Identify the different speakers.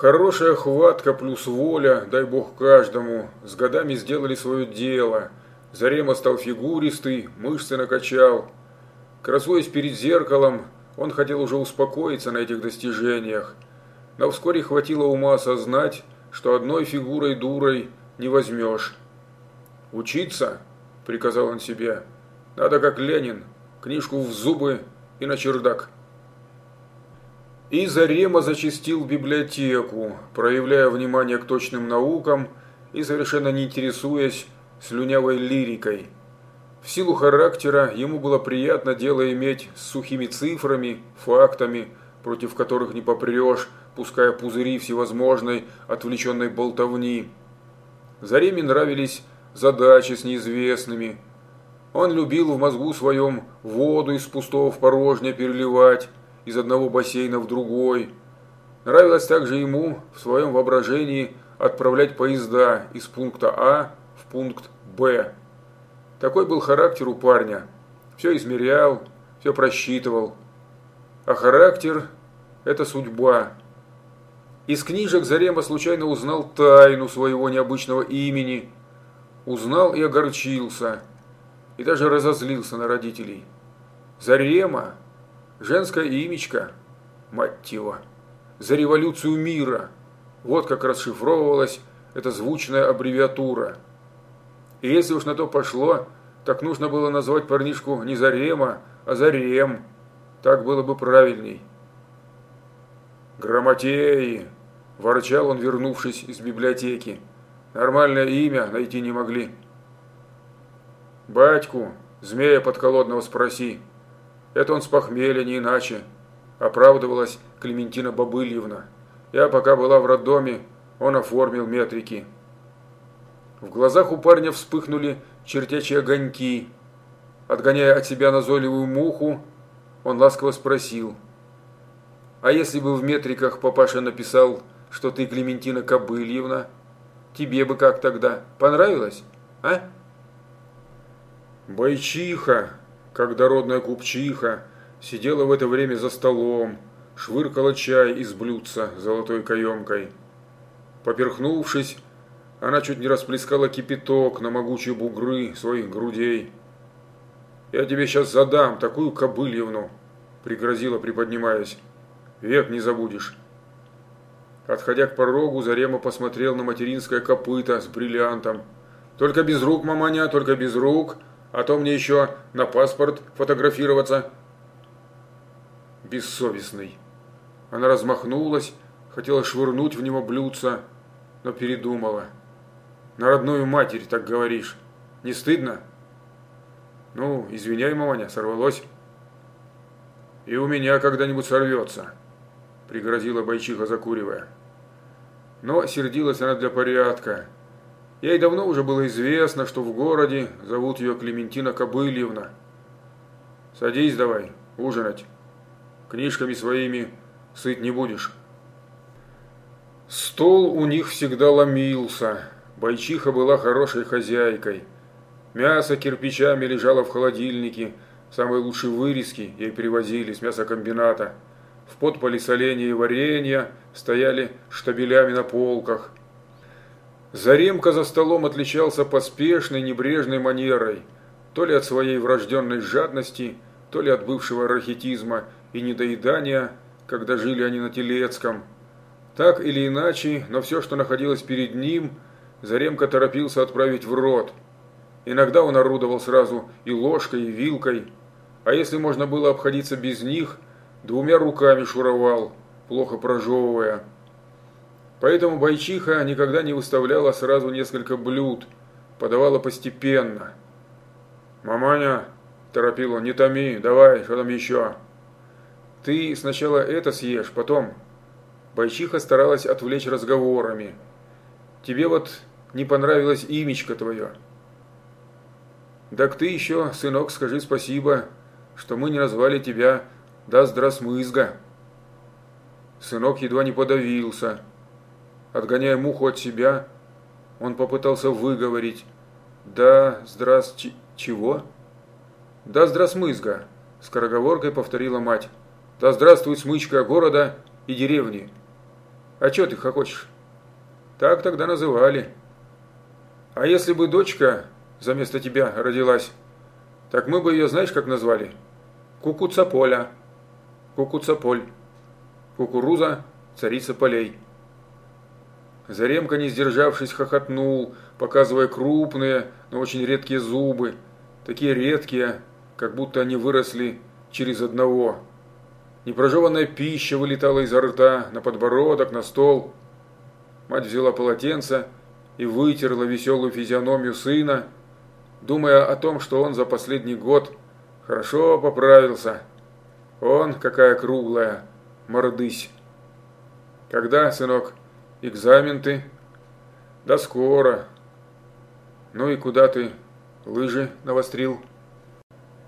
Speaker 1: Хорошая хватка плюс воля, дай бог каждому, с годами сделали свое дело. Зарема стал фигуристый, мышцы накачал. Красуясь перед зеркалом, он хотел уже успокоиться на этих достижениях. Но вскоре хватило ума осознать, что одной фигурой дурой не возьмешь. «Учиться?» – приказал он себе. «Надо как Ленин, книжку в зубы и на чердак». И Зарема зачастил библиотеку, проявляя внимание к точным наукам и совершенно не интересуясь слюнявой лирикой. В силу характера ему было приятно дело иметь с сухими цифрами, фактами, против которых не попрешь, пуская пузыри всевозможной отвлеченной болтовни. Зареме нравились задачи с неизвестными. Он любил в мозгу своем воду из пустого в порожнее переливать, из одного бассейна в другой. Нравилось также ему в своем воображении отправлять поезда из пункта А в пункт Б. Такой был характер у парня. Все измерял, все просчитывал. А характер – это судьба. Из книжек Зарема случайно узнал тайну своего необычного имени. Узнал и огорчился. И даже разозлился на родителей. Зарема Женское имечко, мать его, за революцию мира. Вот как расшифровывалась эта звучная аббревиатура. И если уж на то пошло, так нужно было назвать парнишку не Зарема, а Зарем. Так было бы правильней. «Грамотеи!» – ворчал он, вернувшись из библиотеки. «Нормальное имя найти не могли». «Батьку, змея подколодного спроси», это он с похмелья, не иначе, оправдывалась Клементина Бобыльевна. Я пока была в роддоме, он оформил метрики. В глазах у парня вспыхнули чертячие огоньки. Отгоняя от себя назойливую муху, он ласково спросил. «А если бы в метриках папаша написал, что ты Клементина Кобыльевна, тебе бы как тогда? Понравилось, а?» «Бойчиха!» Как дородная купчиха, сидела в это время за столом, швыркала чай из блюдца золотой каемкой. Поперхнувшись, она чуть не расплескала кипяток на могучие бугры своих грудей. «Я тебе сейчас задам такую кобыльевну», – пригрозила, приподнимаясь. «Век не забудешь». Отходя к порогу, Зарема посмотрел на материнское копыто с бриллиантом. «Только без рук, маманя, только без рук!» А то мне еще на паспорт фотографироваться. Бессовестный. Она размахнулась, хотела швырнуть в него блюдца, но передумала. На родную матерь так говоришь. Не стыдно? Ну, извиняй, маманя, сорвалось. И у меня когда-нибудь сорвется, пригрозила бойчиха, закуривая. Но сердилась она для порядка. Ей давно уже было известно, что в городе зовут ее Клементина Кобыльевна. Садись давай, ужинать. Книжками своими сыт не будешь. Стол у них всегда ломился. Бойчиха была хорошей хозяйкой. Мясо кирпичами лежало в холодильнике. Самые лучшие вырезки ей привозили с мясокомбината. В подполе соленья и варенья стояли штабелями на полках – Заремка за столом отличался поспешной, небрежной манерой, то ли от своей врожденной жадности, то ли от бывшего рахитизма и недоедания, когда жили они на Телецком. Так или иначе, но все, что находилось перед ним, Заремка торопился отправить в рот. Иногда он орудовал сразу и ложкой, и вилкой, а если можно было обходиться без них, двумя руками шуровал, плохо прожевывая. Поэтому бойчиха никогда не выставляла сразу несколько блюд, подавала постепенно. «Маманя», – торопила, – «не томи, давай, что там еще?» «Ты сначала это съешь, потом...» Бойчиха старалась отвлечь разговорами. «Тебе вот не понравилось имечко твое». «Так ты еще, сынок, скажи спасибо, что мы не назвали тебя «Да здрасмызга». Сынок едва не подавился. Отгоняя муху от себя, он попытался выговорить «Да, здравствуй, чего?» «Да, здравствуй, – скороговоркой повторила мать. «Да здравствует смычка города и деревни!» А чё ты хохочешь? Так тогда называли. А если бы дочка за место тебя родилась, так мы бы ее знаешь, как назвали? Кукуцаполя. Кукуцаполь. Кукуруза, царица полей. Заремка, не сдержавшись, хохотнул, показывая крупные, но очень редкие зубы, такие редкие, как будто они выросли через одного. Непрожеванная пища вылетала изо рта, на подбородок, на стол. Мать взяла полотенце и вытерла веселую физиономию сына, думая о том, что он за последний год хорошо поправился. Он, какая круглая, мордысь. Когда, сынок, экзамен ты? Да скоро. Ну и куда ты лыжи навострил?